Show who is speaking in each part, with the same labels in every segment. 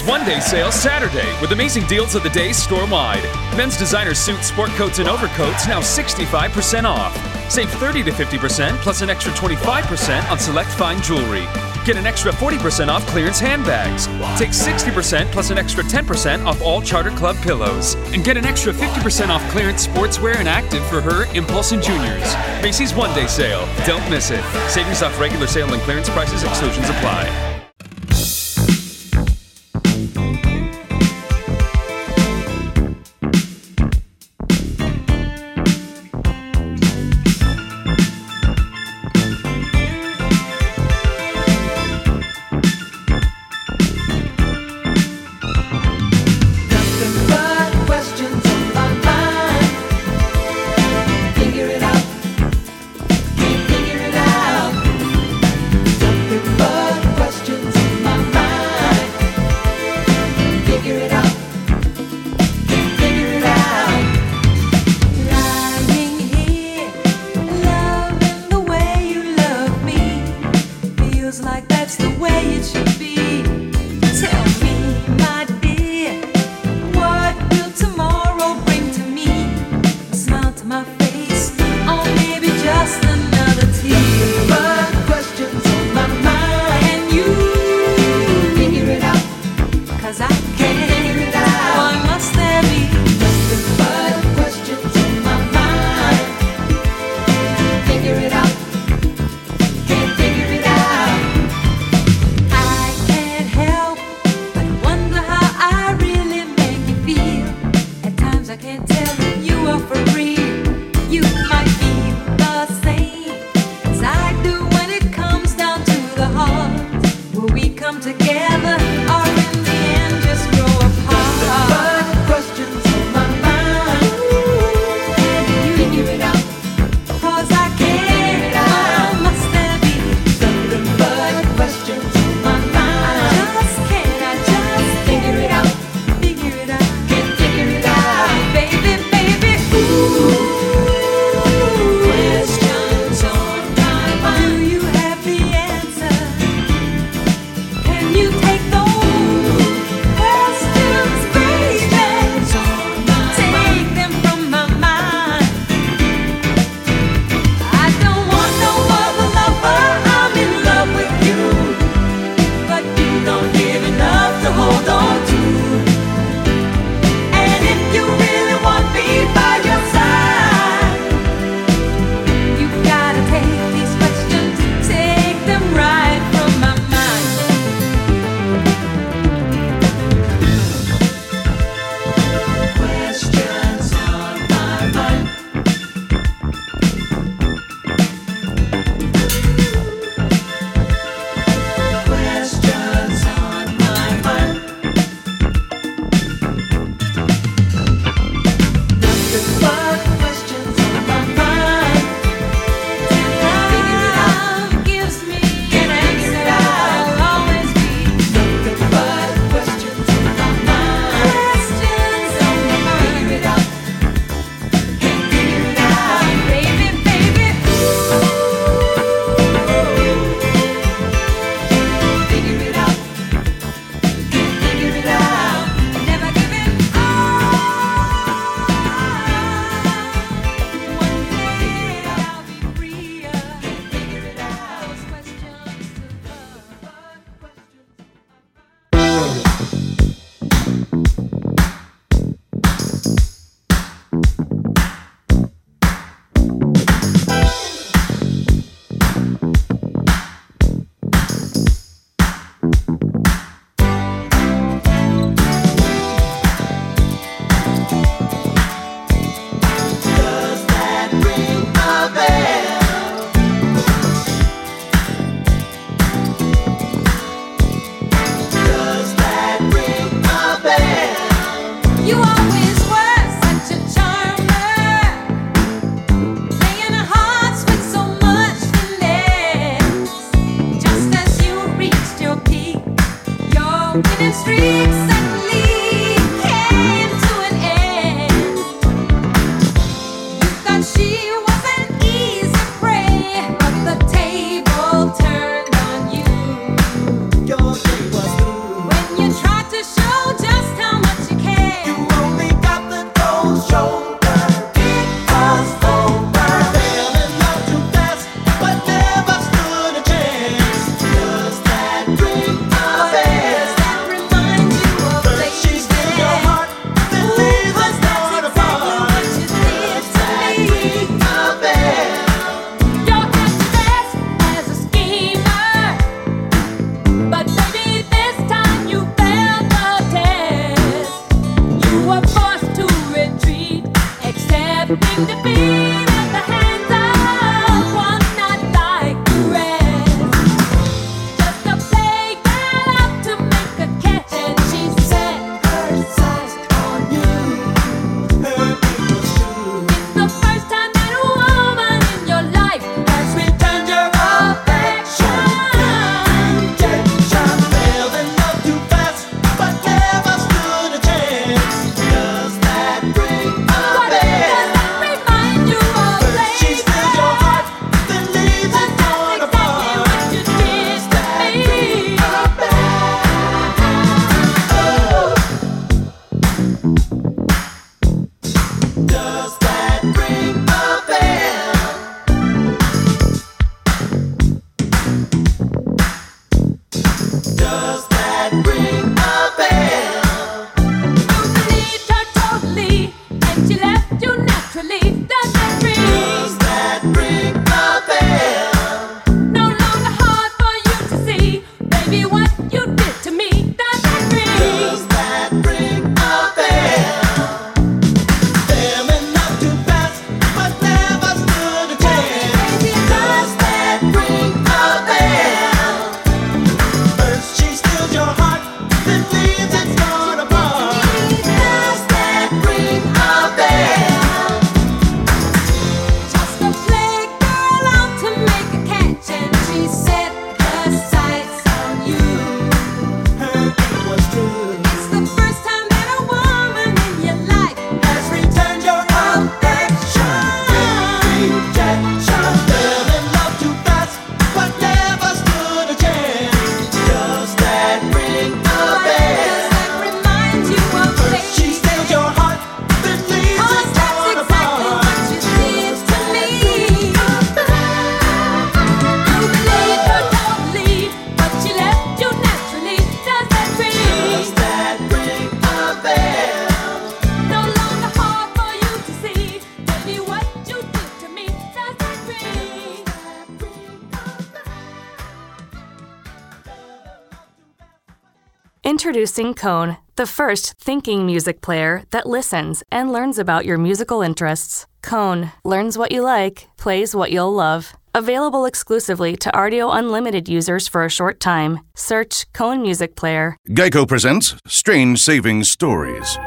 Speaker 1: Macy's One Day Sale Saturday with amazing deals of the day store wide. Men's designer suits, sport coats, and overcoats now 65% off. Save 30 to 50% plus an extra 25% on select fine jewelry. Get an extra 40% off clearance handbags. Take 60% plus an extra 10% off all Charter Club pillows. And get an extra 50% off clearance sportswear and active for her, Impulse, and Juniors. Macy's One Day Sale. Don't miss it. Savings off regular sale and clearance prices, exclusions apply.
Speaker 2: Introducing Cone, the first thinking music player that listens and learns about your musical interests. Cone learns what you like, plays what you'll love. Available exclusively to Audio Unlimited users for a short time. Search Cone Music Player.
Speaker 3: Geico presents Strange Savings Stories.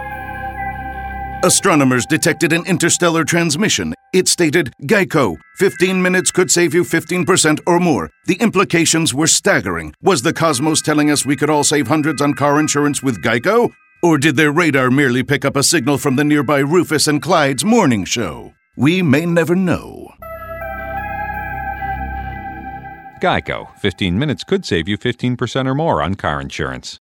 Speaker 3: Astronomers detected an interstellar transmission it stated Geico, 15 minutes could save you 15% or more. The implications were staggering. Was the cosmos telling us we could all save hundreds on car insurance with Geico? Or did their radar merely pick up a signal from the nearby Rufus and Clyde's morning show? We may never know.
Speaker 4: Geico, 15 minutes could save you 15% or more on car insurance.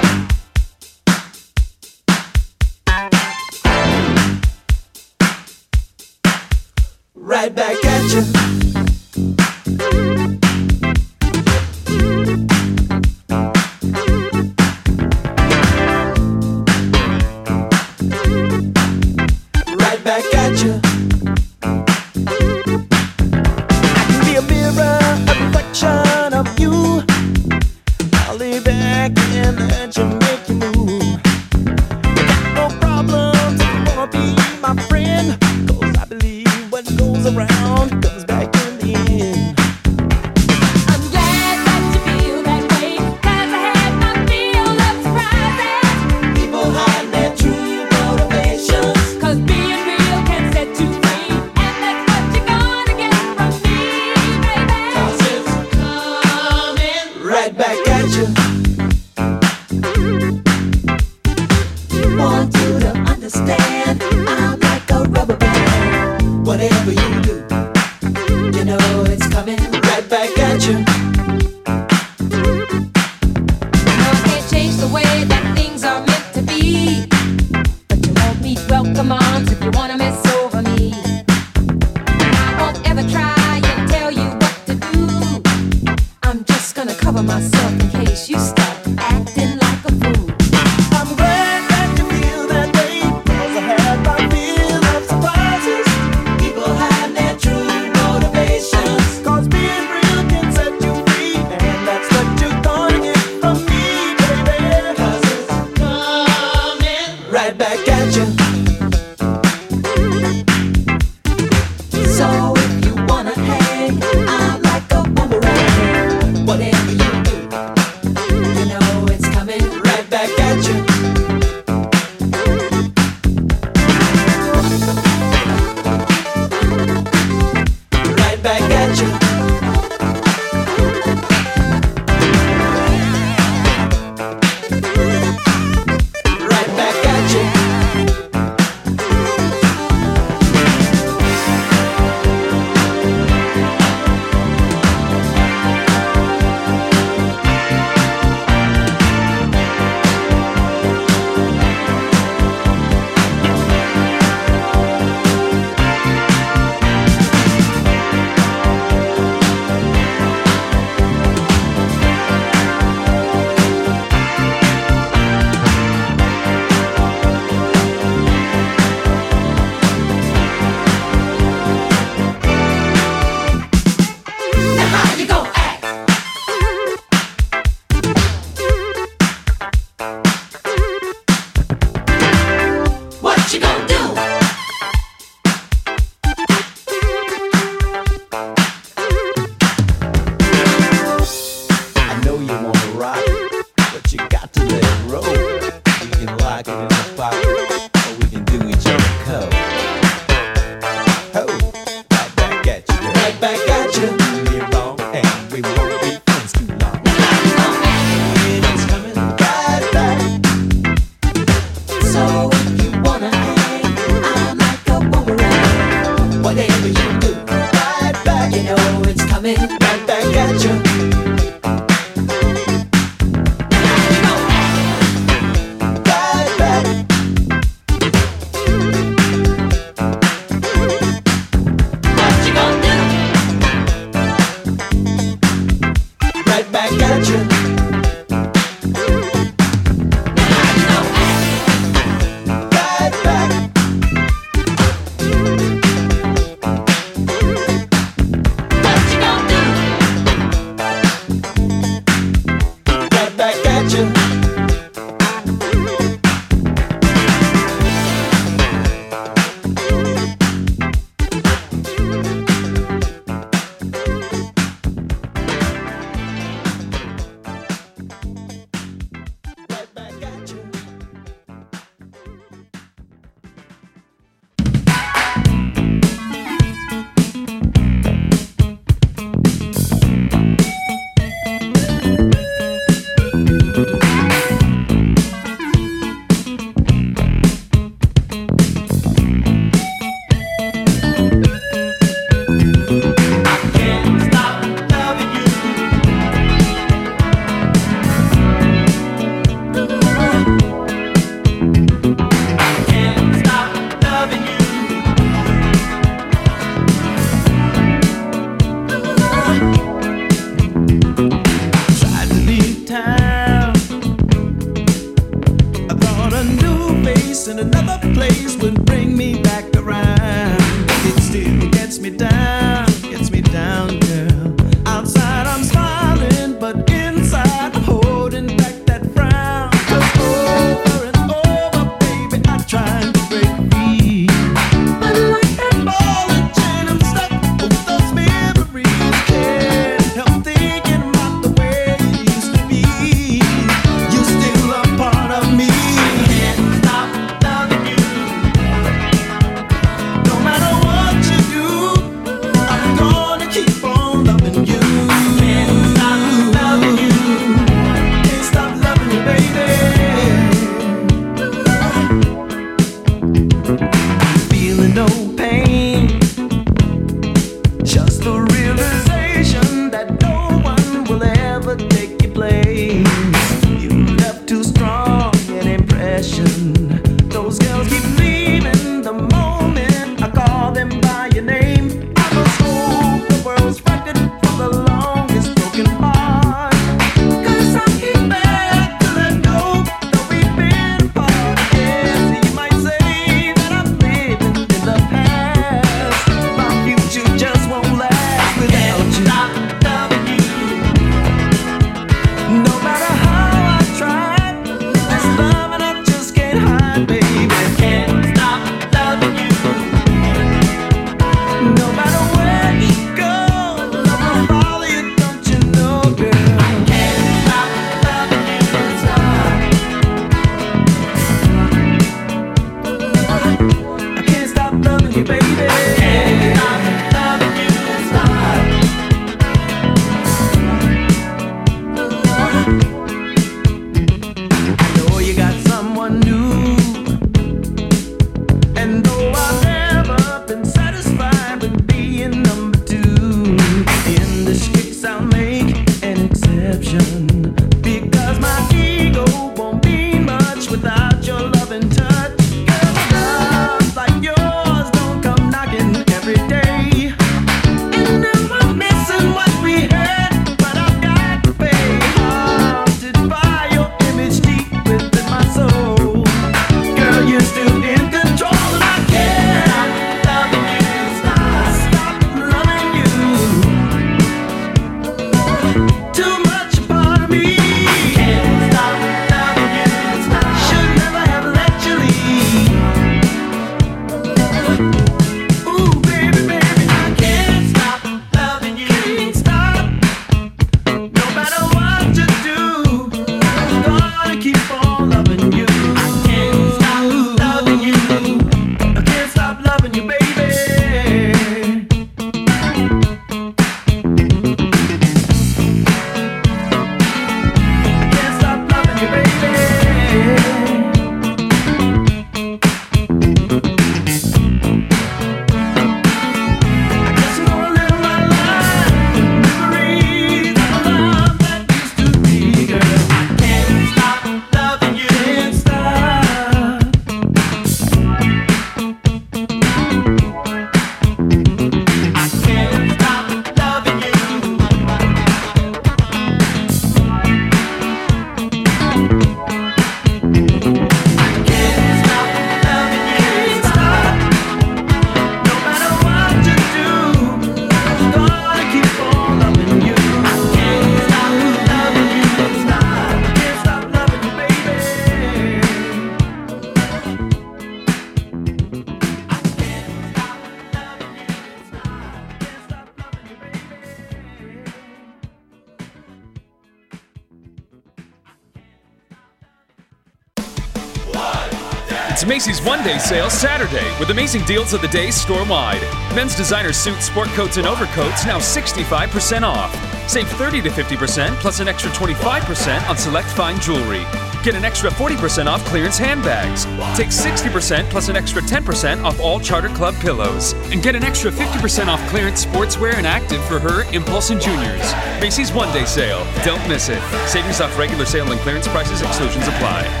Speaker 1: Macy's One Day Sale Saturday with amazing deals of the day storewide. Men's designer suits, sport coats, and overcoats now 65% off. Save 30 to 50% plus an extra 25% on select fine jewelry. Get an extra 40% off clearance handbags. Take 60% plus an extra 10% off all Charter Club pillows. And get an extra 50% off clearance sportswear and active for her, Impulse, and Juniors. Macy's One Day Sale. Don't miss it. Savings off regular sale and clearance prices, exclusions apply.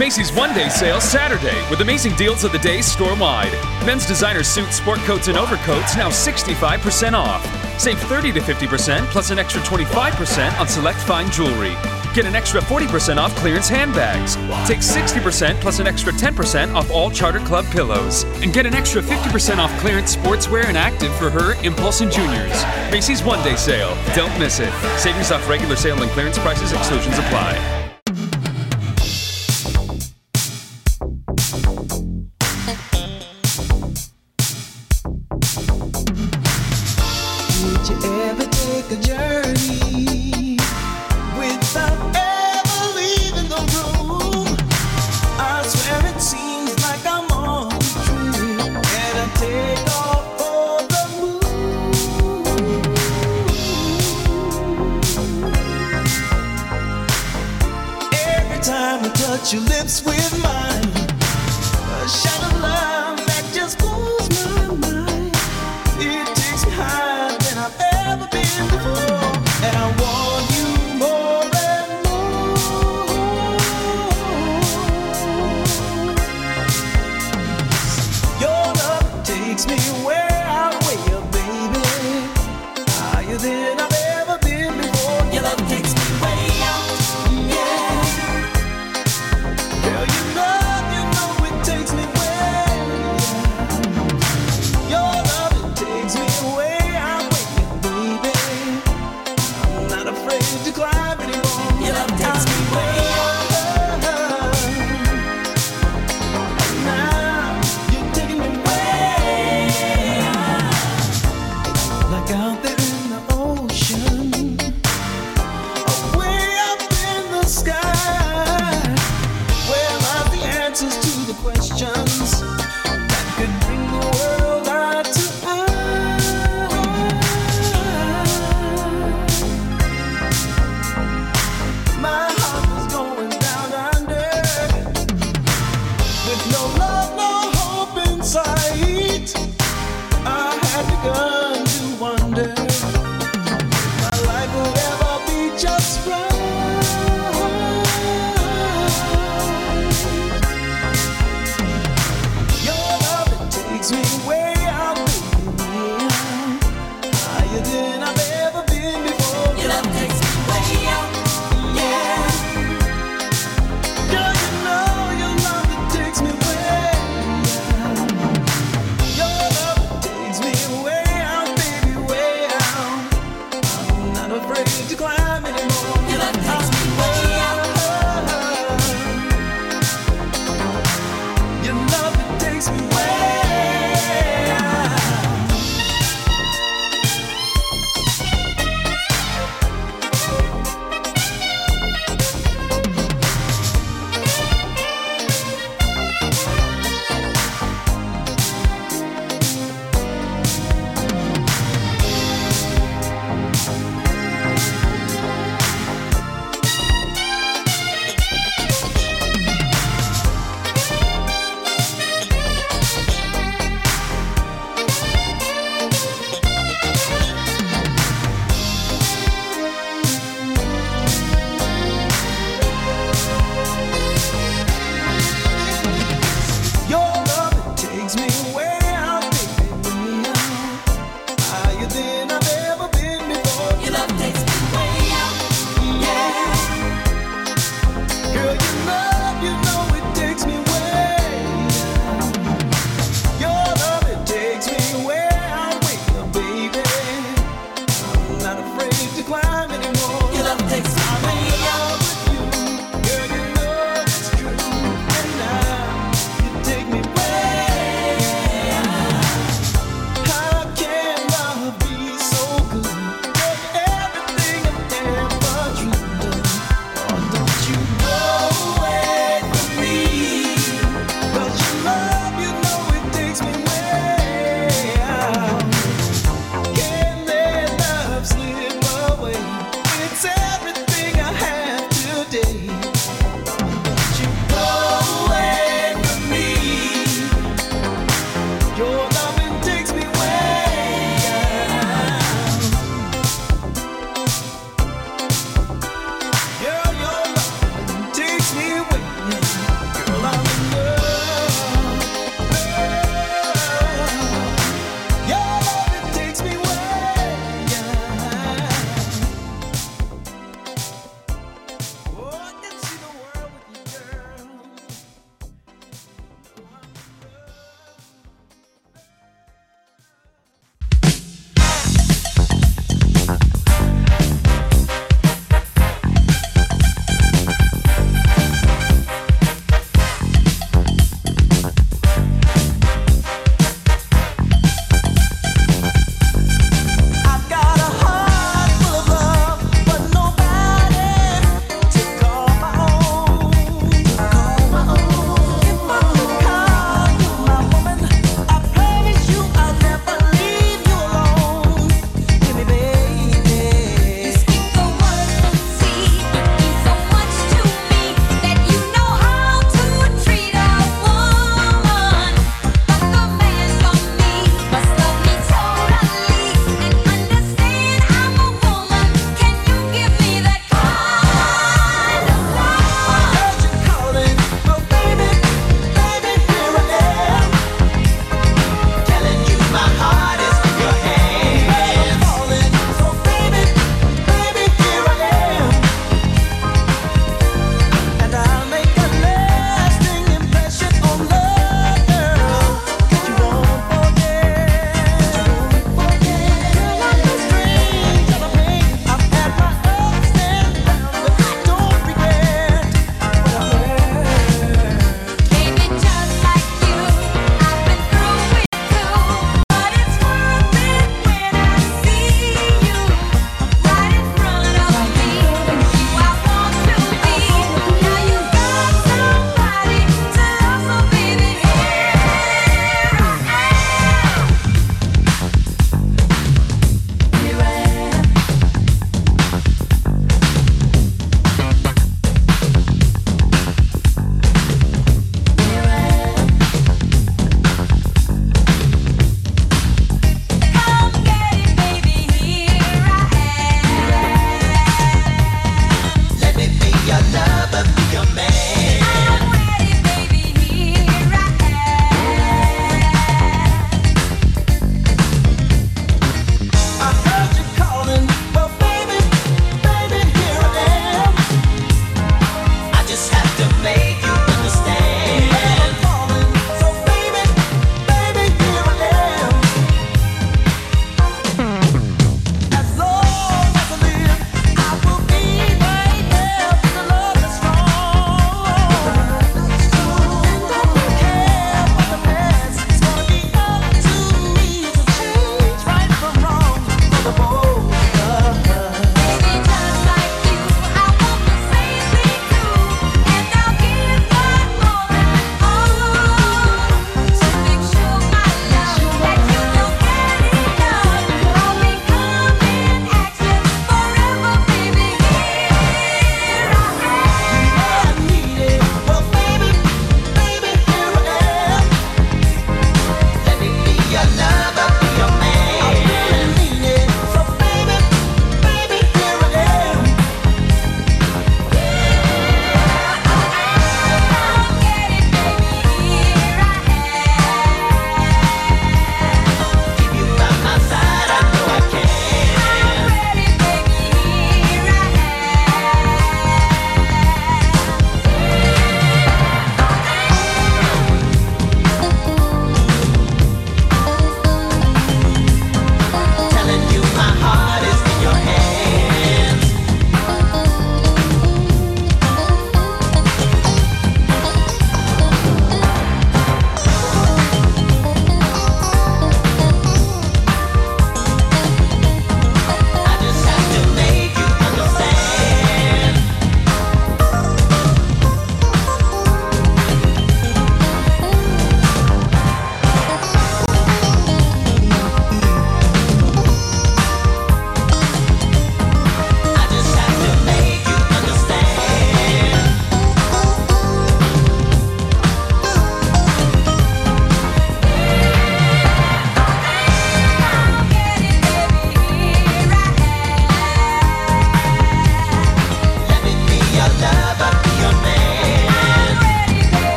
Speaker 5: Macy's One Day Sale Saturday with amazing deals of the day storewide. Men's designer suits, sport coats, and overcoats now 65% off. Save 30 to 50% plus an extra 25% on select fine jewelry. Get an extra 40% off clearance handbags. Take 60% plus an extra 10% off all Charter Club pillows. And get an extra 50% off clearance sportswear and active for her, Impulse, and Juniors. Macy's One Day Sale. Don't miss it. Savings off regular sale and clearance prices, exclusions apply.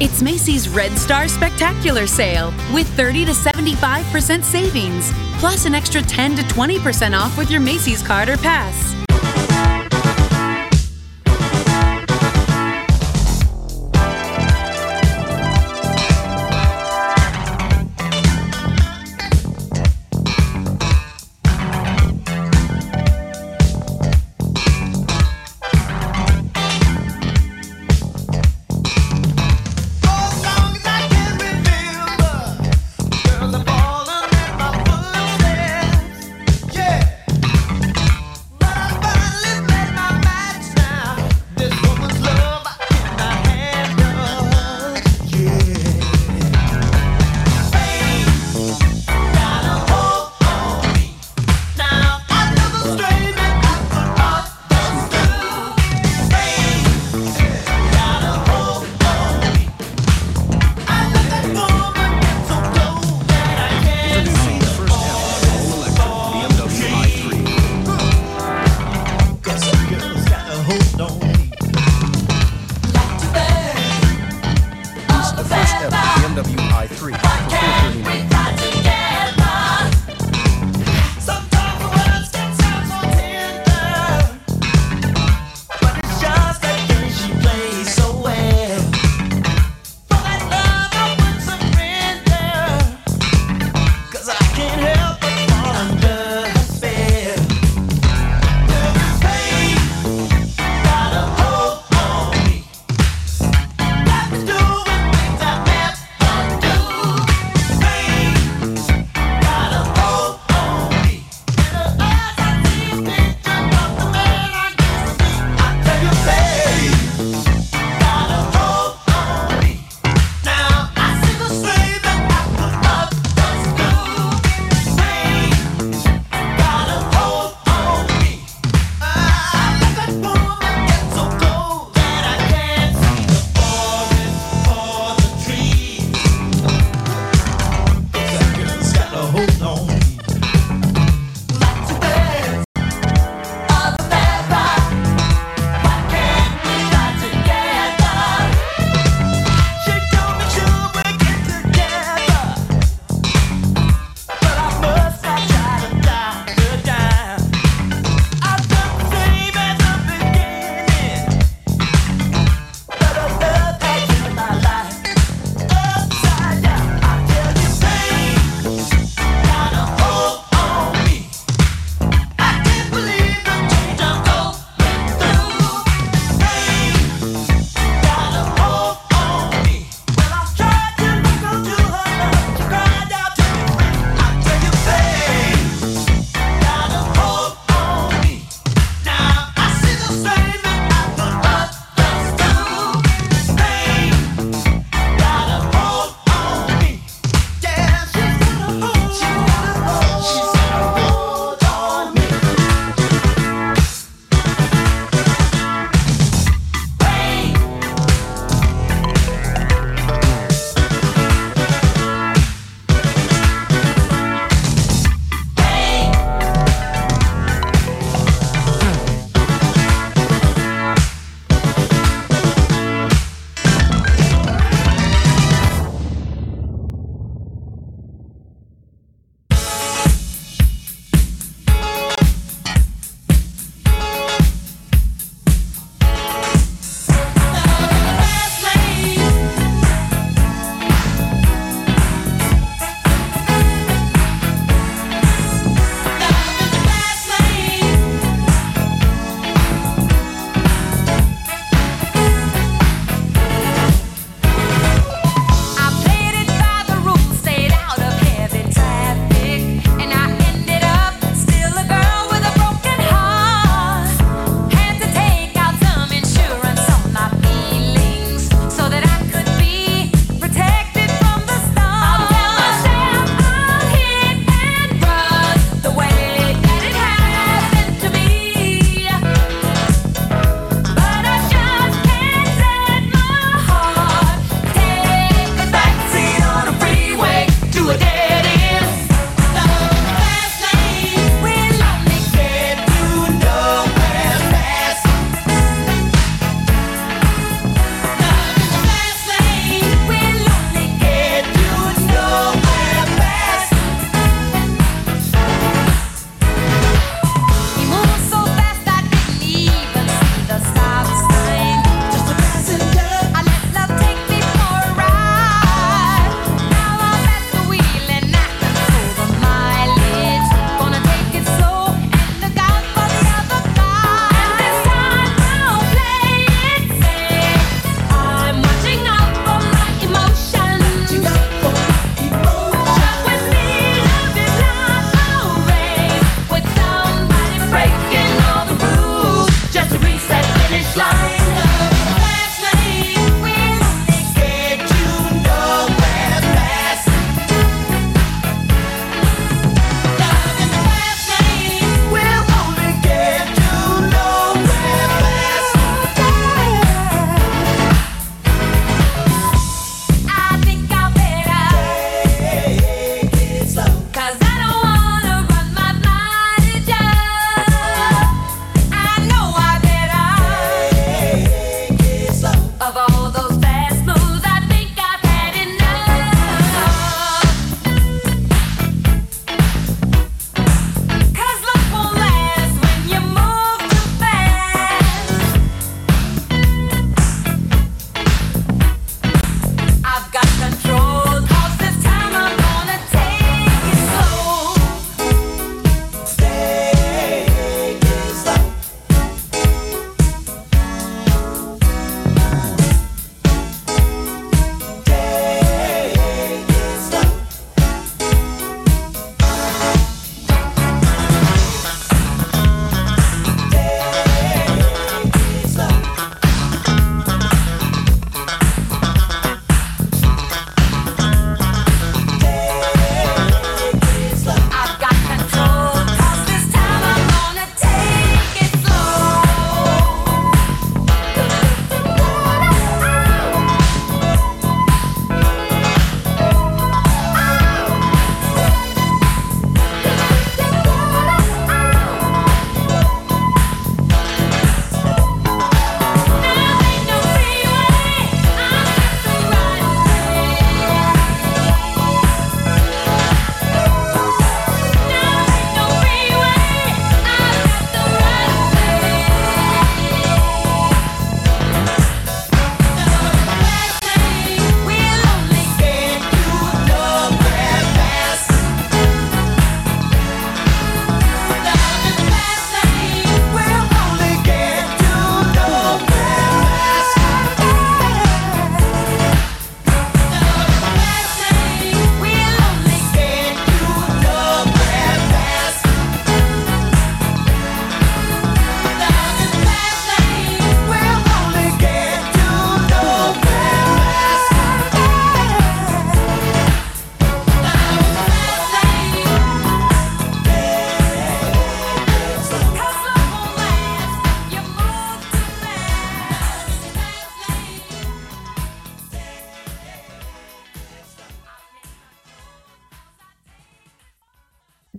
Speaker 6: It's
Speaker 7: Macy's Red Star Spectacular Sale with 30 to 75% savings, plus an extra 10 to 20% off with your Macy's card or pass.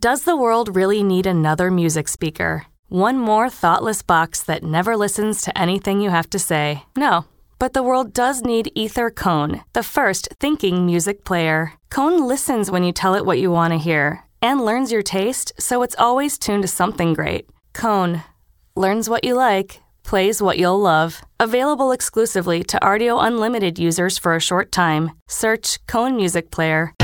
Speaker 2: Does the world really need another music speaker? One more thoughtless box that never listens to anything you have to say? No. But the world does need Aether Cone, the first thinking music player. Cone listens when you tell it what you want to hear and learns your taste, so it's always tuned to something great. Cone learns what you like, plays what you'll love. Available exclusively to Rdio Unlimited users for a short time. Search Cone Music Player.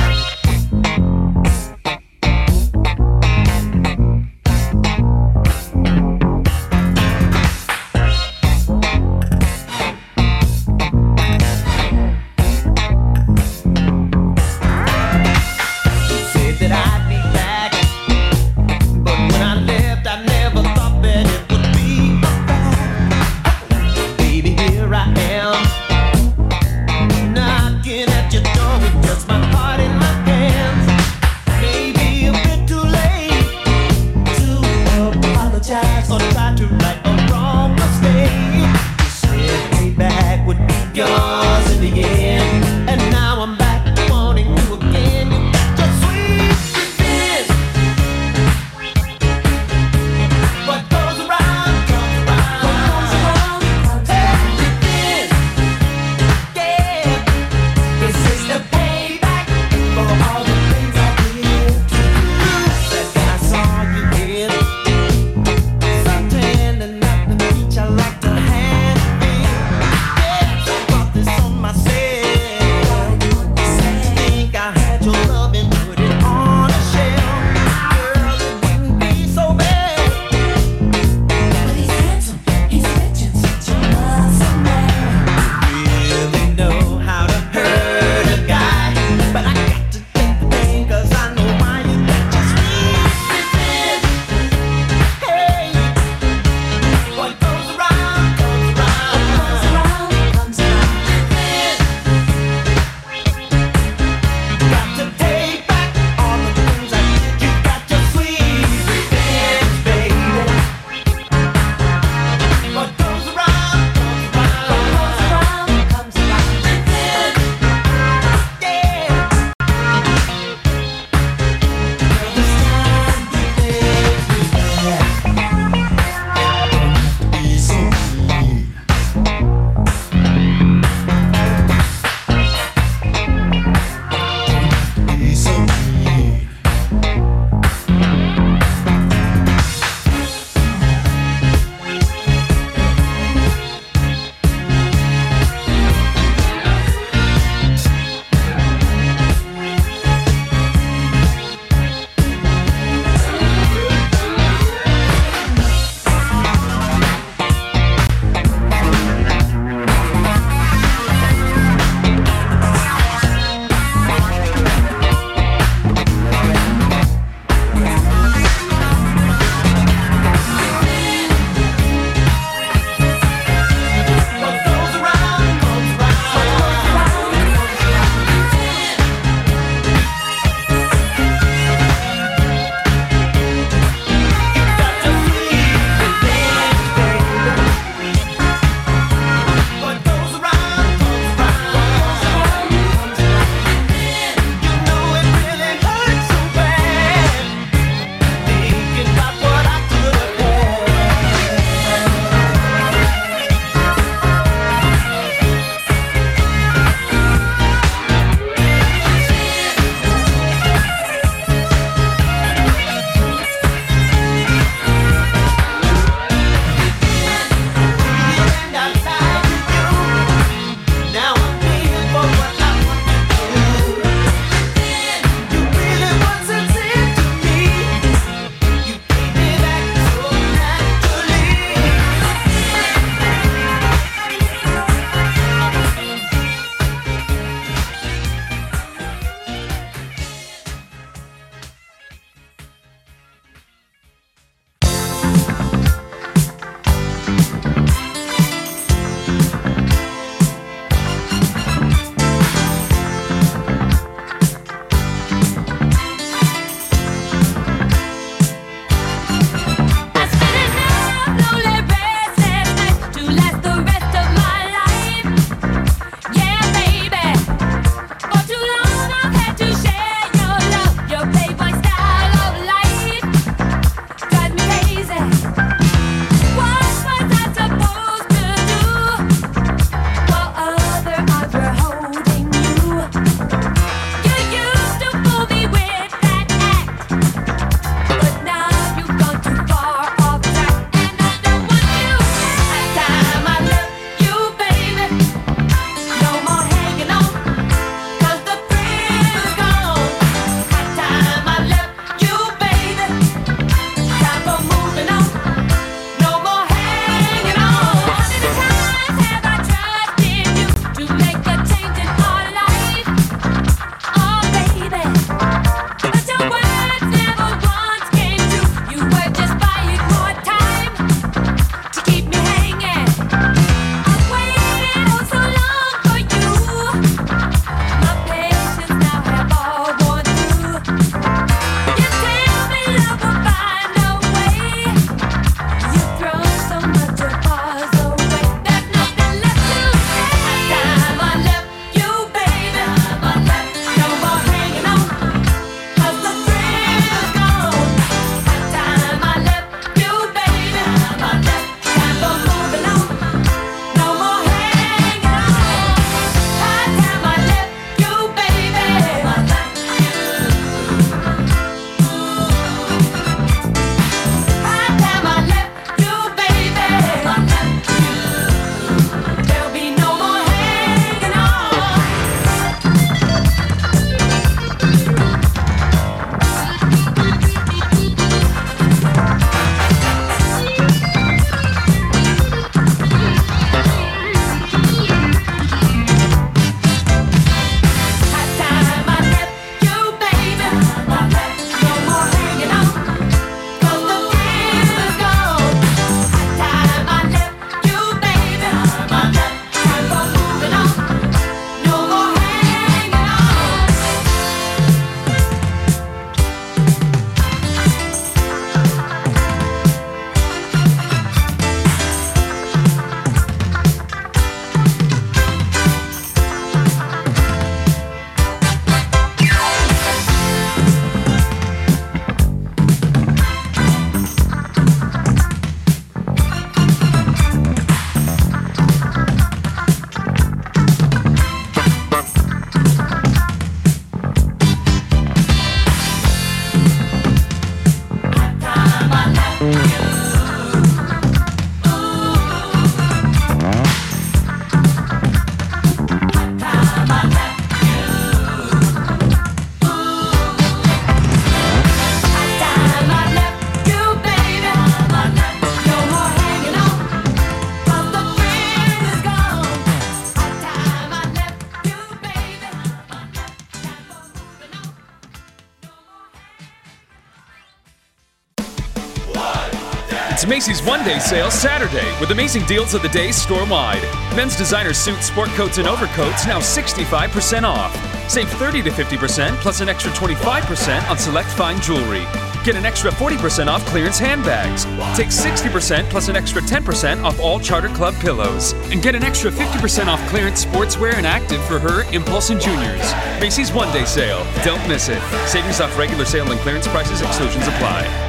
Speaker 1: Macy's One Day Sale Saturday with amazing deals of the day store wide. Men's designer suits, sport coats, and overcoats now 65% off. Save 30 to 50% plus an extra 25% on select fine jewelry. Get an extra 40% off clearance handbags. Take 60% plus an extra 10% off all Charter Club pillows. And get an extra 50% off clearance sportswear and active for her, Impulse, and Juniors. Macy's One Day Sale. Don't miss it. Savings off regular sale and clearance prices, exclusions apply.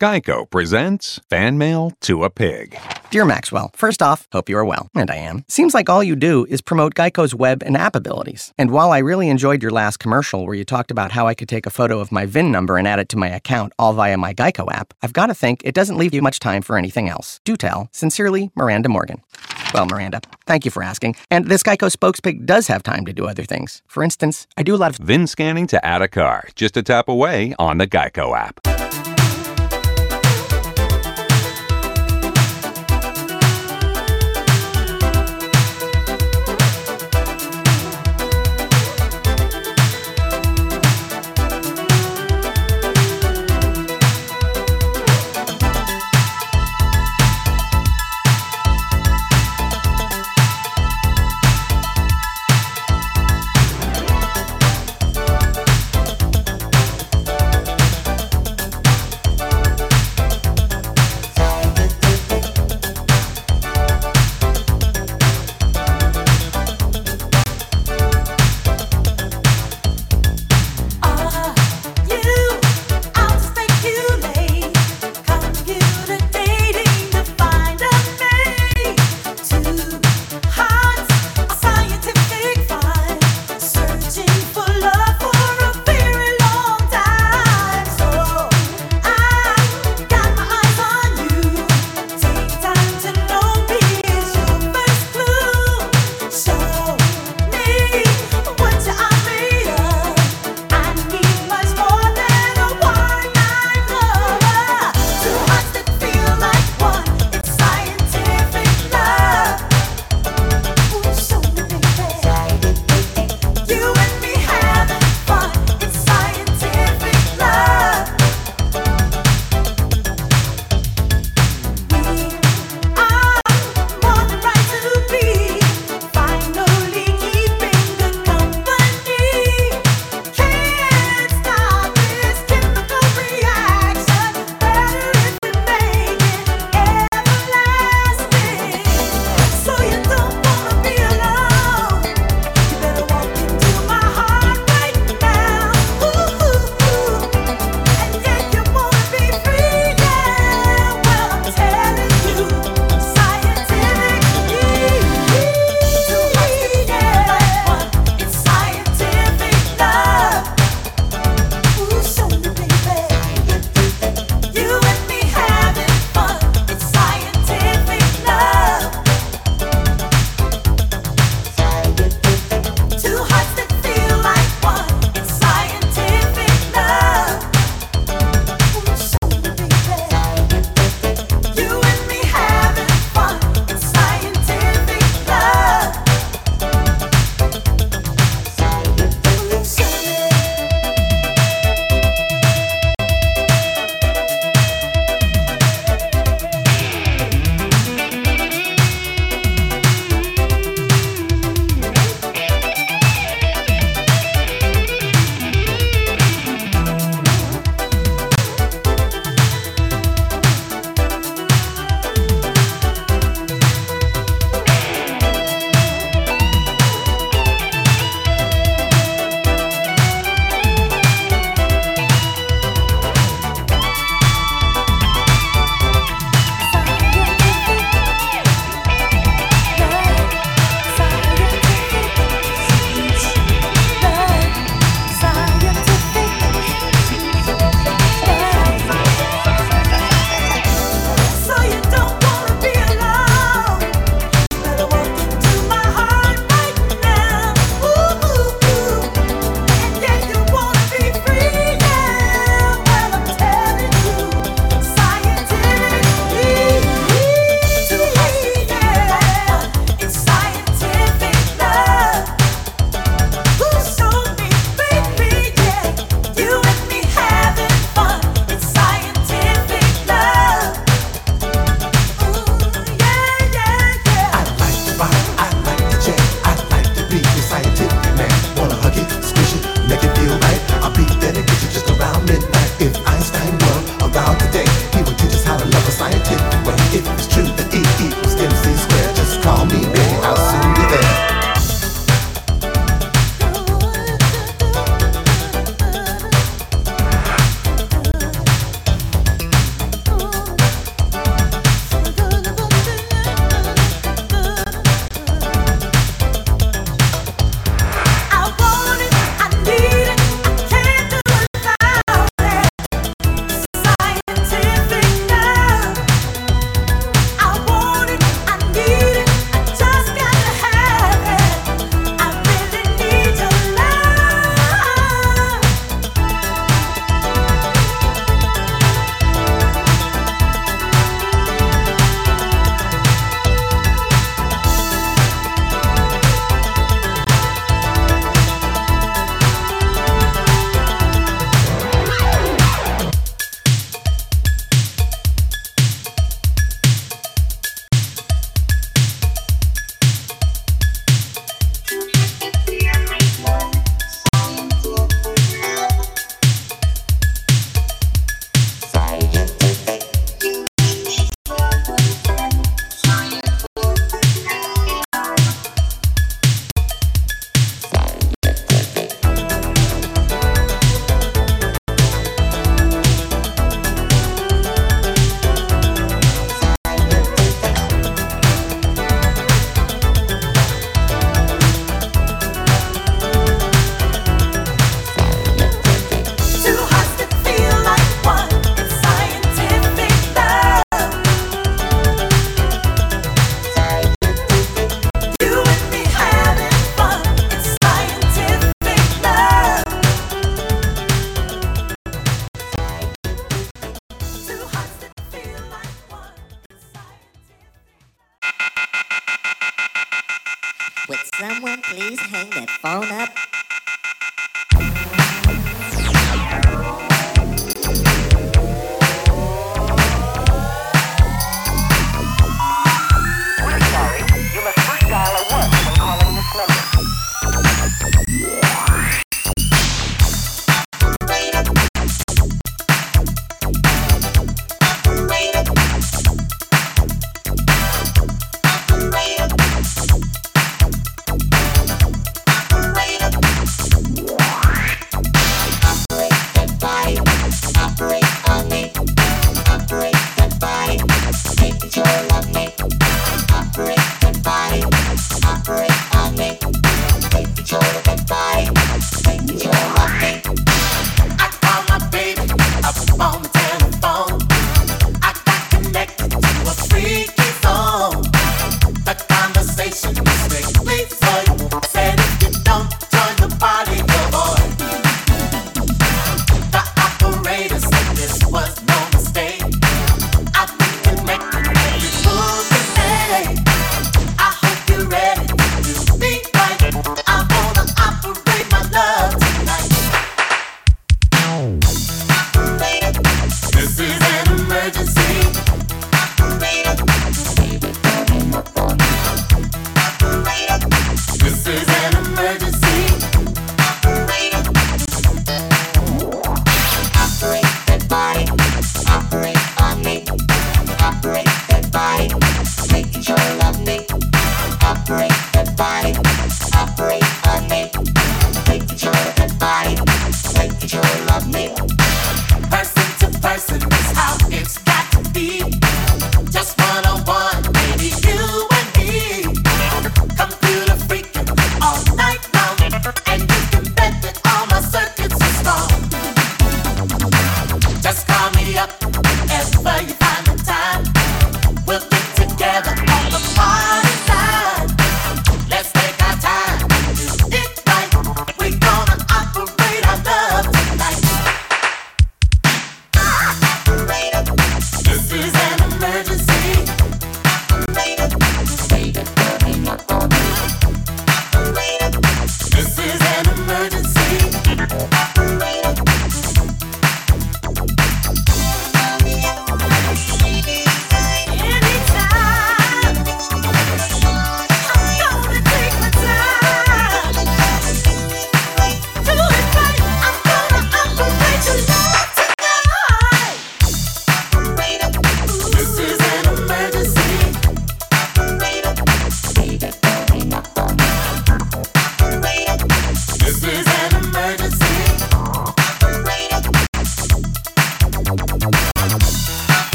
Speaker 4: Geico presents Fan Mail to a Pig.
Speaker 8: Dear Maxwell, first off, hope you are well, and I am. Seems like all you do is promote Geico's web and app abilities. And while I really enjoyed your last commercial where you talked about how I could take a photo of my VIN number and add it to my account all via my Geico app, I've got to think it doesn't leave you much time for anything else. Do tell. Sincerely, Miranda Morgan. Well, Miranda, thank you for asking. And this Geico spokespig does have time to do other things. For instance, I do a lot of
Speaker 4: VIN scanning to add a car, just a tap away on the Geico app.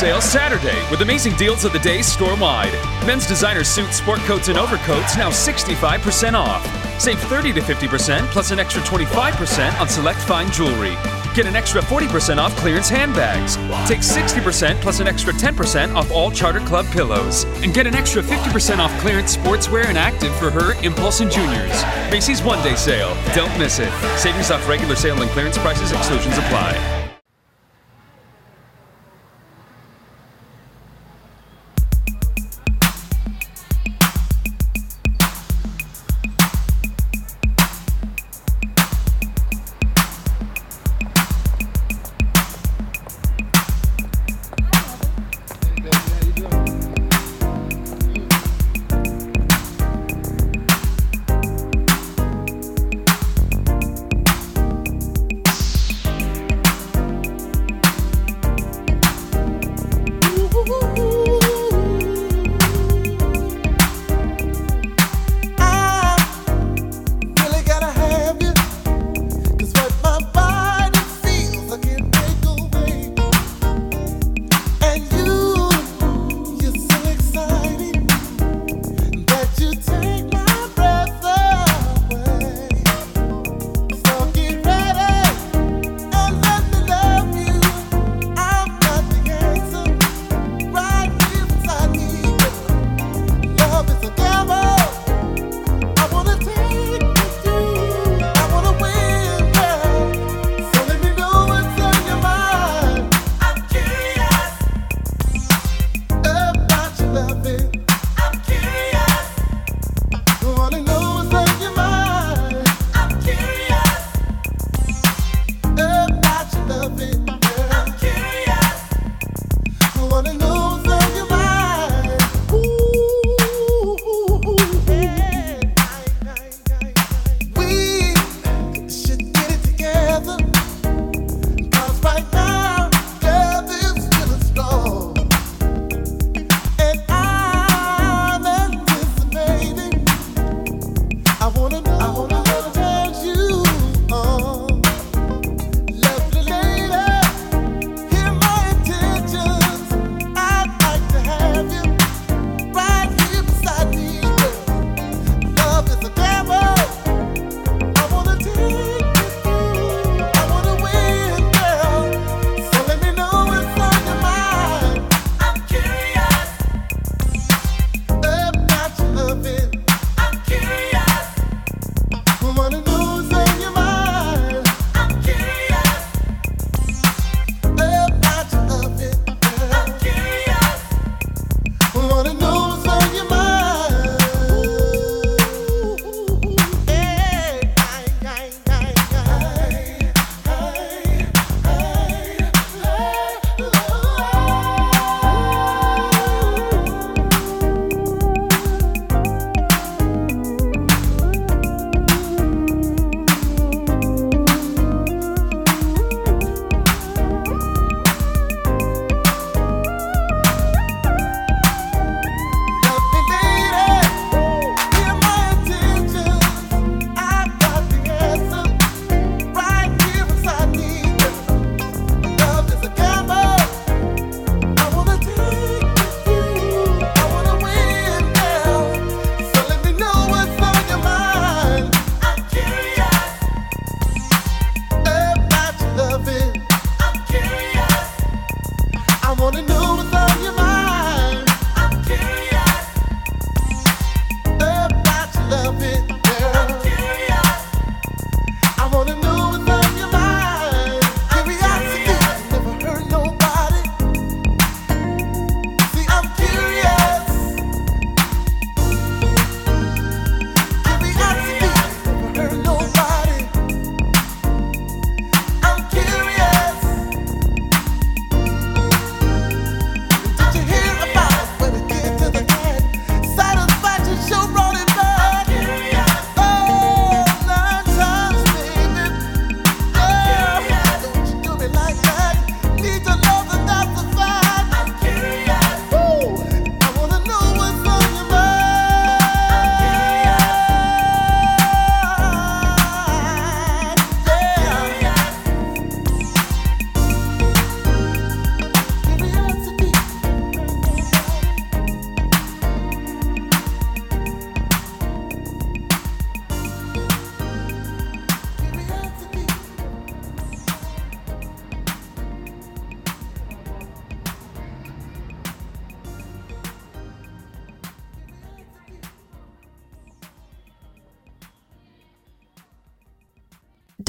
Speaker 1: Sale Saturday with amazing deals of the day store wide. Men's designer suits, sport coats, and overcoats now 65% off. Save 30 to 50% plus an extra 25% on select fine jewelry. Get an extra 40% off clearance handbags. Take 60% plus an extra 10% off all Charter Club pillows. And get an extra 50% off clearance sportswear and active for her, Impulse, and Juniors. Macy's One Day Sale. Don't miss it. Savings off regular sale and clearance prices, exclusions apply.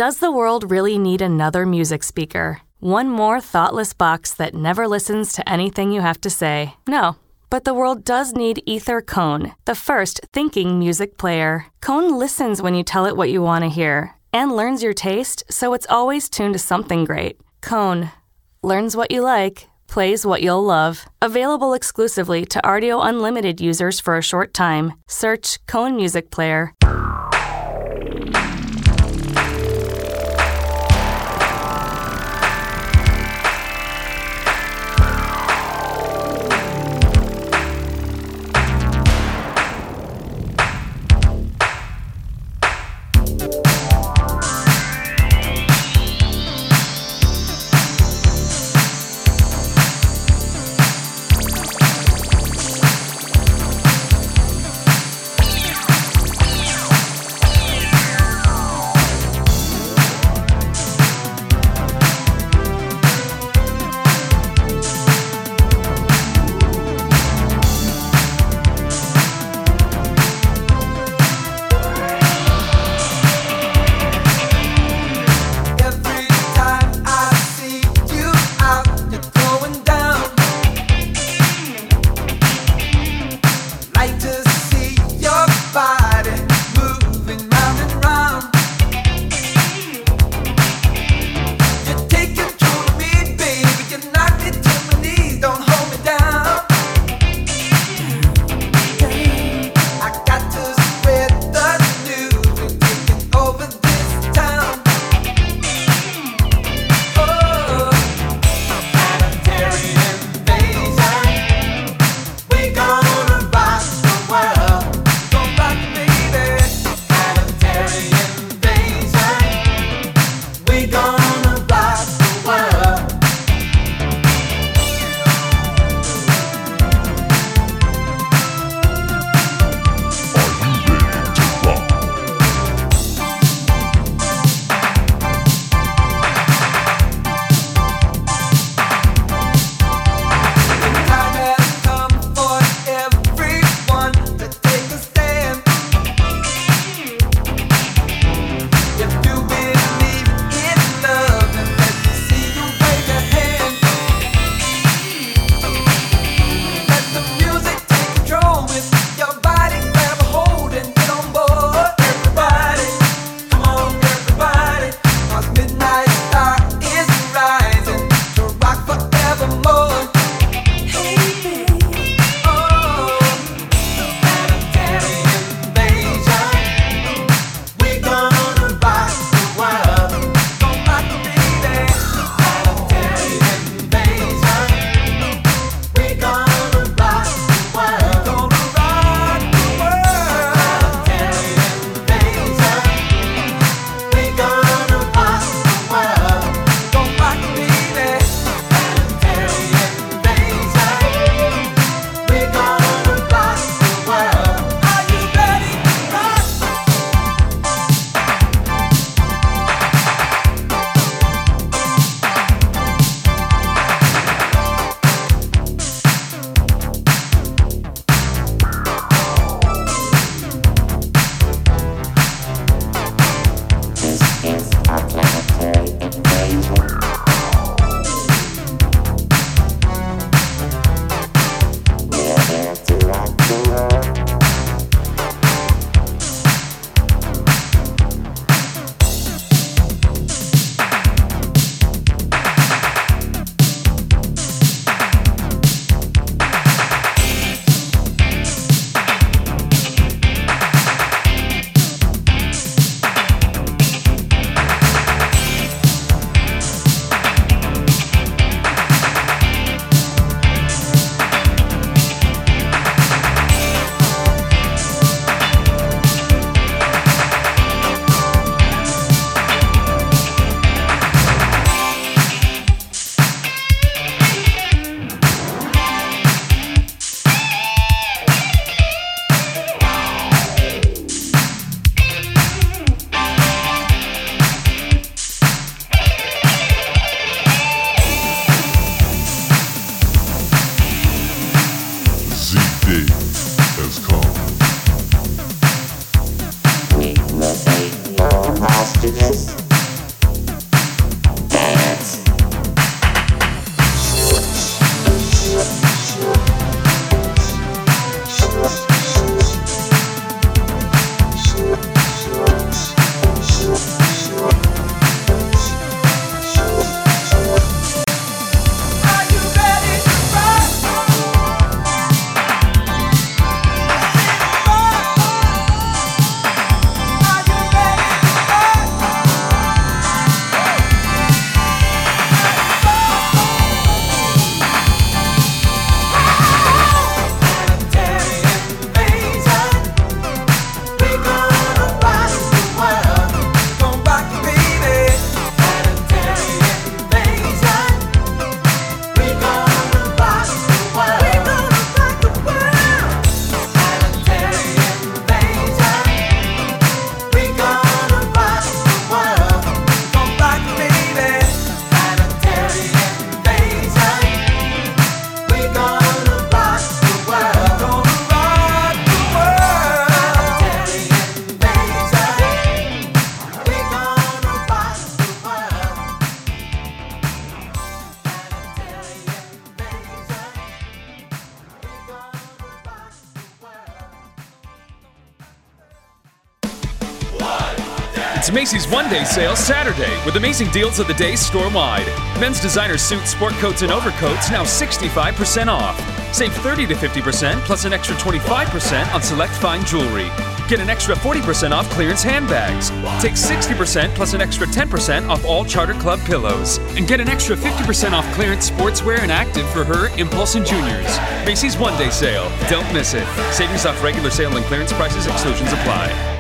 Speaker 5: Does the world really need another music speaker? One more thoughtless box that never listens to anything you have to say? No. But the world does need Aether Cone, the first thinking music player. Cone listens when you tell it what you want to hear and learns your taste, so it's always tuned to something great. Cone learns what you like, plays what you'll love. Available exclusively to Rdio Unlimited users for a short time. Search Cone Music Player.
Speaker 9: One Day Sale Saturday with amazing deals of the day store wide. Men's designer suits, sport coats, and overcoats now 65% off. Save 30 to 50% plus an extra 25% on select fine jewelry. Get an extra 40% off clearance handbags. Take 60% plus an extra 10% off all Charter Club pillows. And get an extra 50% off clearance sportswear and active for her, Impulse, and Juniors. Macy's One Day Sale. Don't miss it. Savings off regular sale and clearance prices, exclusions apply.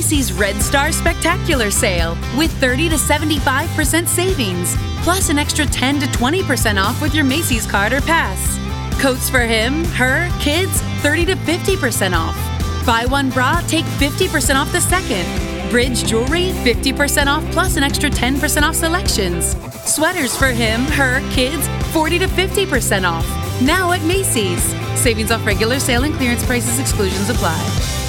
Speaker 10: Macy's Red Star Spectacular Sale with 30 to 75% savings, plus an extra 10 to 20% off with your Macy's card or pass. Coats for him, her, kids, 30 to 50% off. Buy one bra, take 50% off the second. Bridge jewelry, 50% off plus an extra 10% off selections. Sweaters for him, her, kids, 40 to 50% off. Now at Macy's. Savings off regular sale and clearance prices, exclusions apply.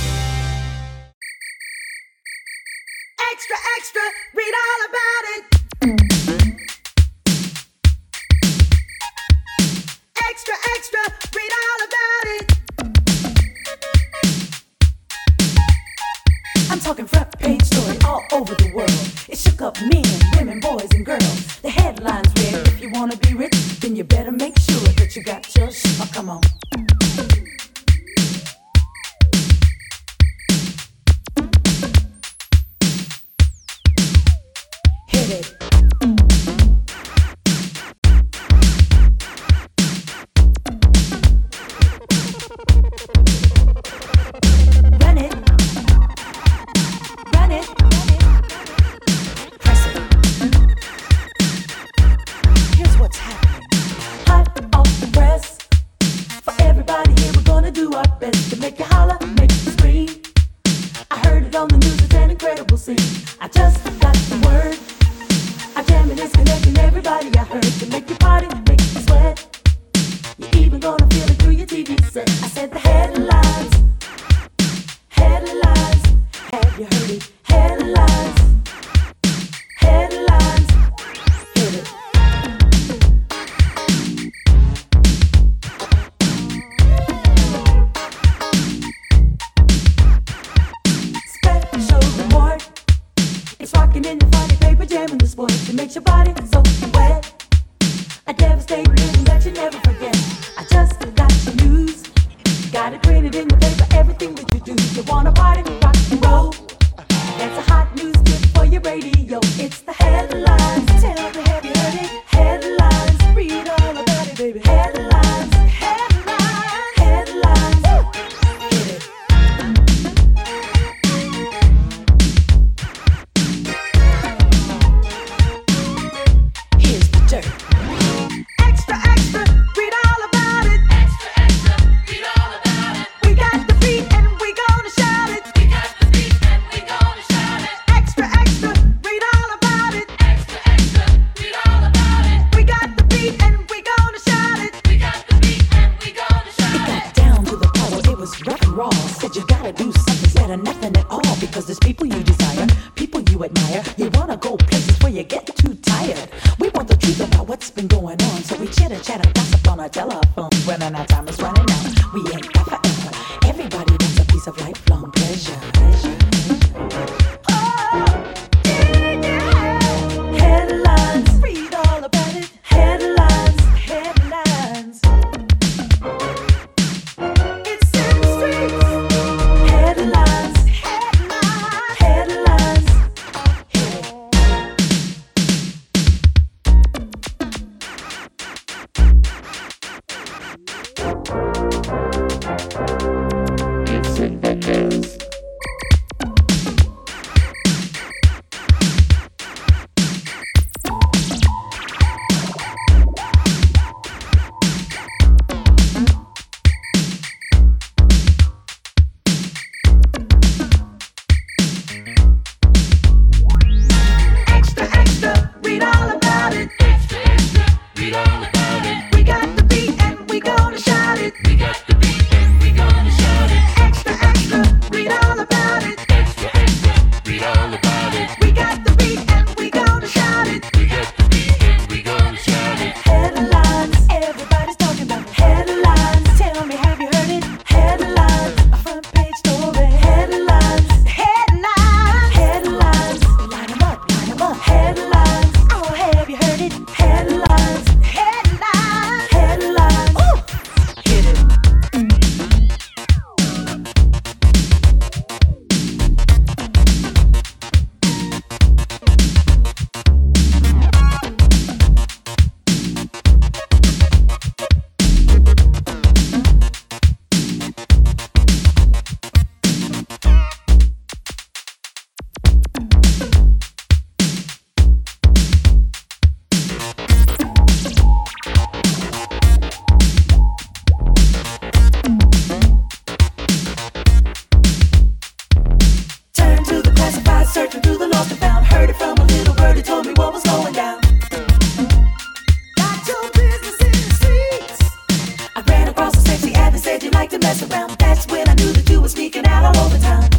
Speaker 11: said you
Speaker 10: like to mess around. That's when I knew that you were sneaking out all over town.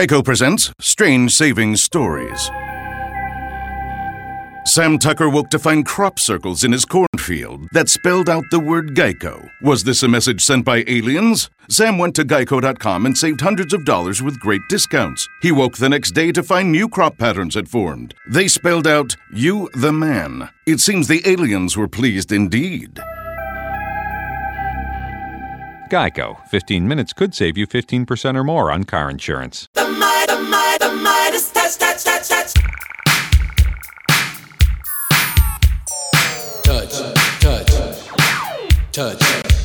Speaker 3: Geico presents Strange Savings Stories. Sam Tucker woke to find crop circles in his cornfield that spelled out the word Geico. Was this a message sent by aliens? Sam went to geico.com and saved hundreds of dollars with great discounts. He woke the next day to find new crop patterns had formed. They spelled out, You the Man. It seems the aliens were pleased indeed.
Speaker 4: Geico. 15 minutes could save you 15% or more on car insurance.
Speaker 12: The my, the my, the Midas touch, touch, touch, touch.
Speaker 13: Touch, touch, touch.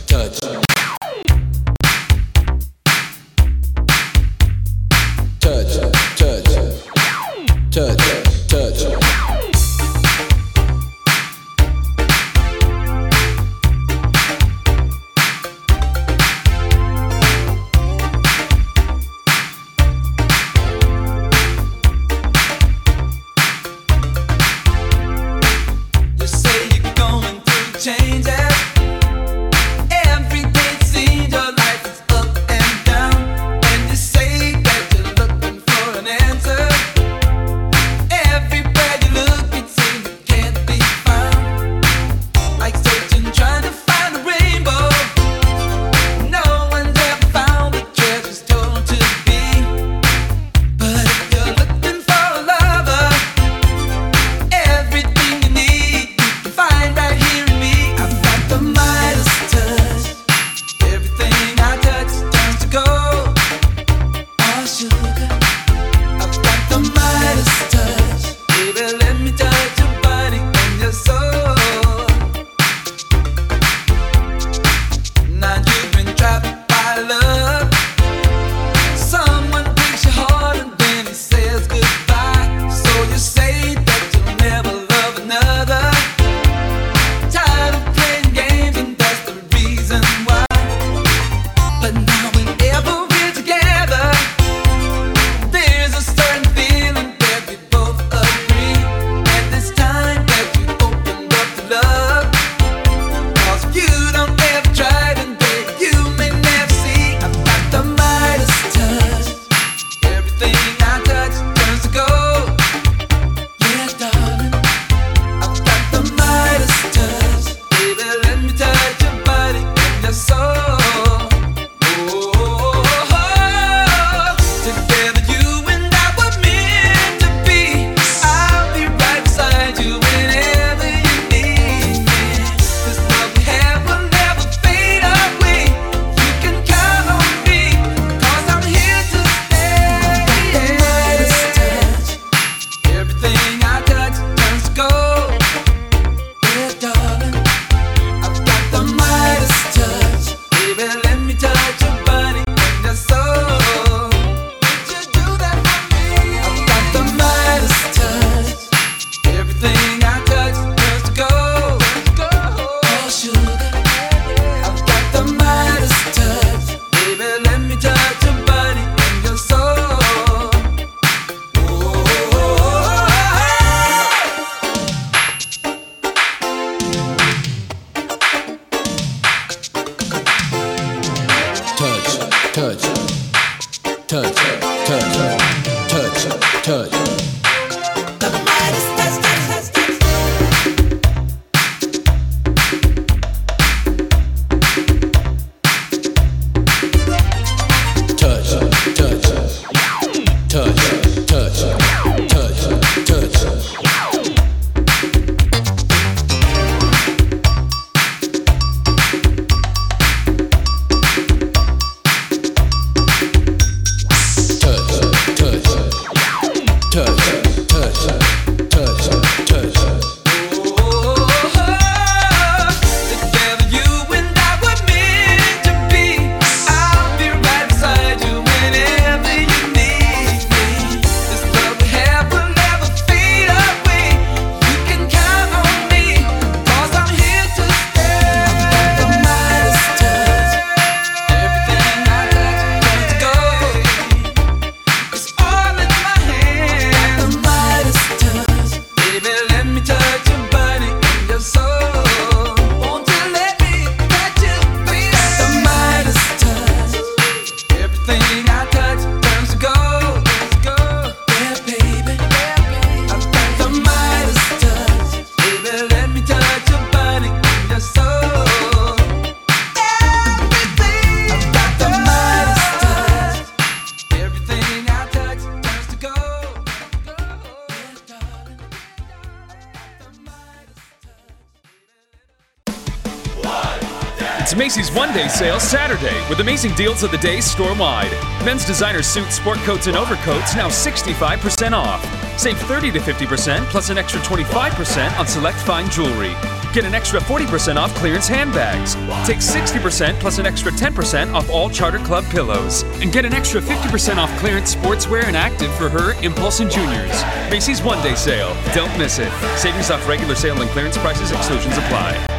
Speaker 14: With amazing deals of the day store wide. Men's designer suits, sport coats, and overcoats now 65% off. Save 30 to 50% plus an extra 25% on select fine jewelry. Get an extra 40% off clearance handbags. Take 60% plus an extra 10% off all Charter Club pillows. And get an extra 50% off clearance sportswear and active for her, Impulse, and Juniors. Macy's One Day Sale. Don't miss it. Savings off regular sale and clearance prices, exclusions apply.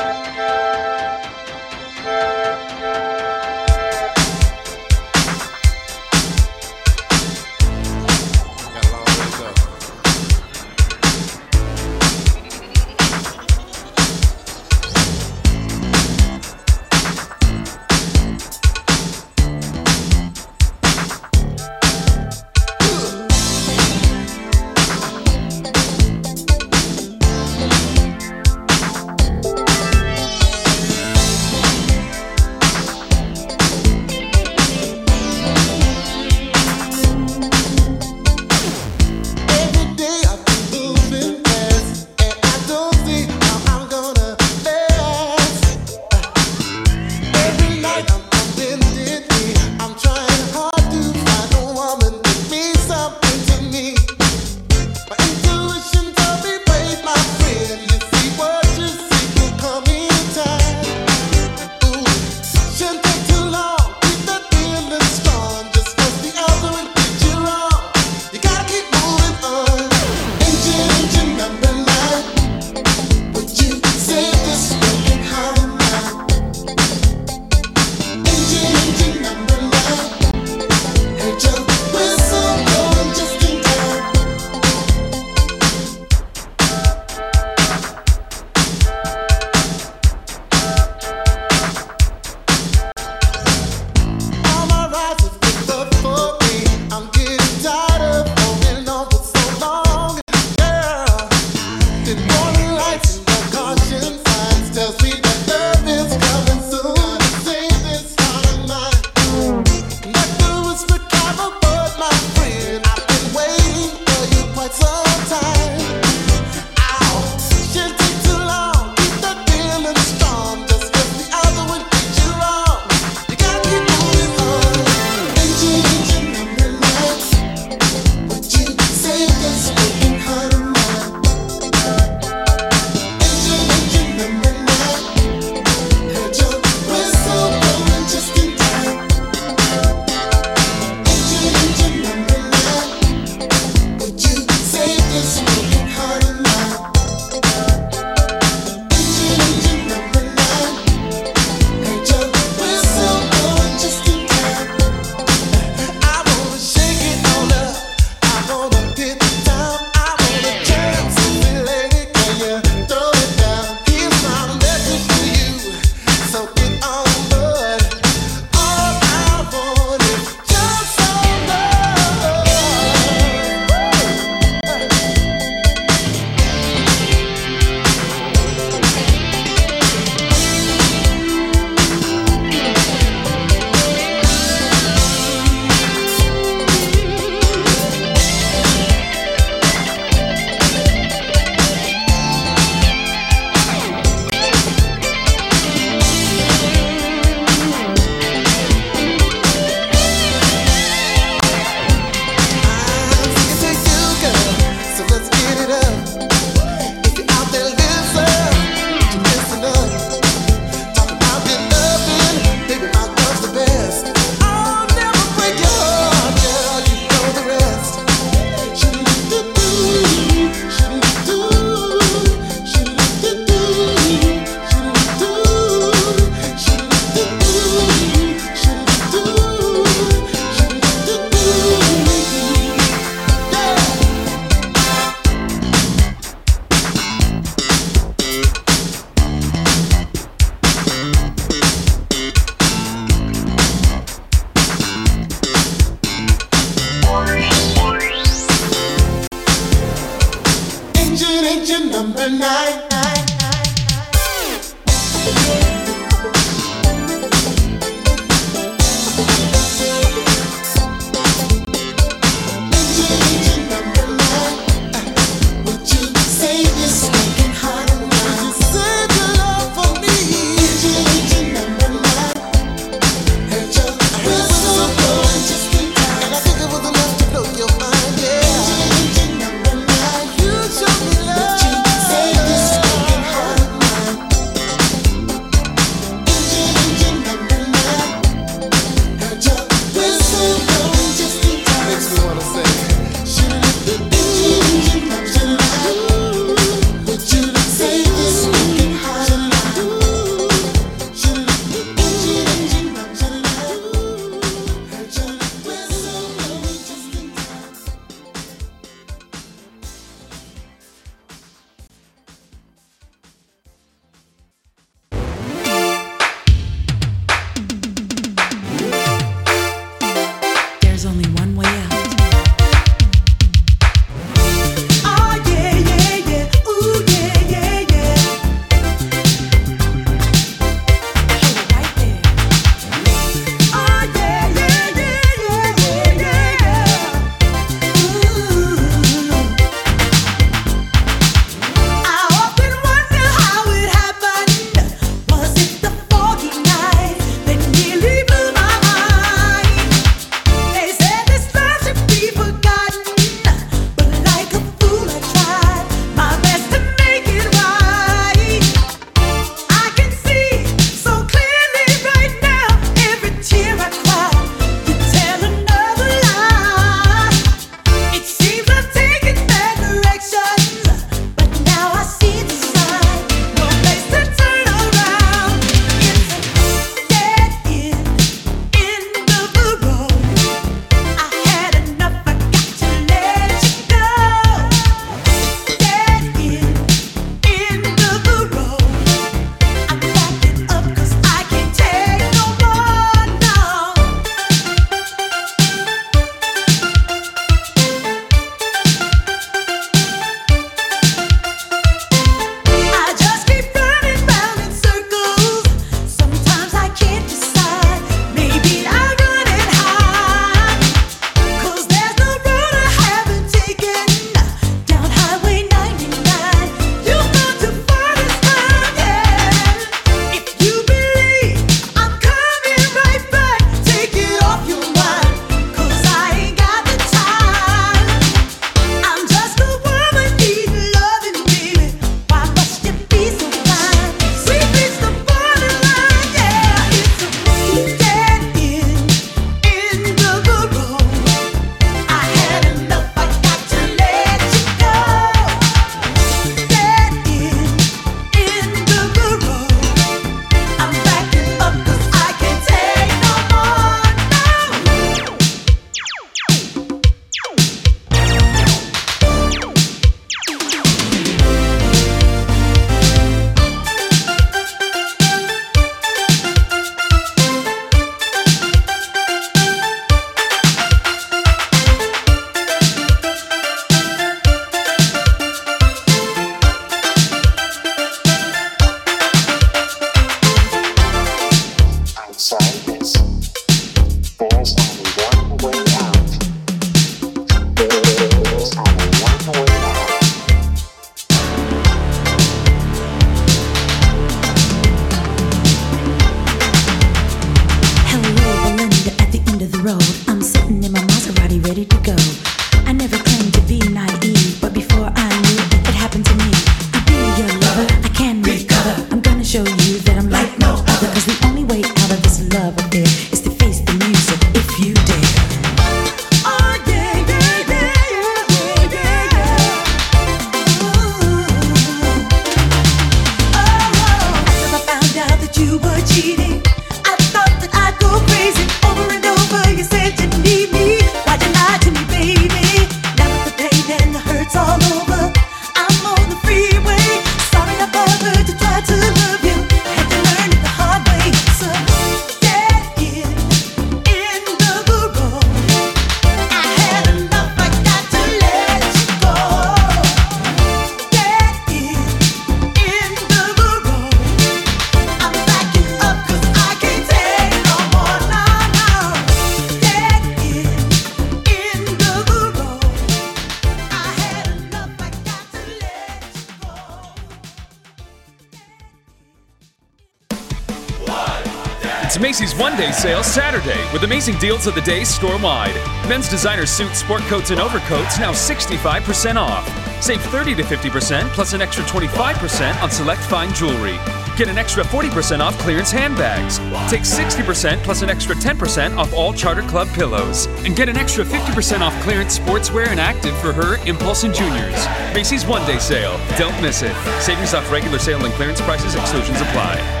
Speaker 9: Amazing deals of the day storewide. Men's designer suits, sport coats, and overcoats now 65% off. Save 30 to 50% plus an extra 25% on select fine jewelry. Get an extra 40% off clearance handbags. Take 60% plus an extra 10% off all Charter Club pillows. And get an extra 50% off clearance sportswear and active for her, Impulse, and Juniors. Macy's one day sale. Don't miss it. Savings off regular sale and clearance prices, exclusions apply.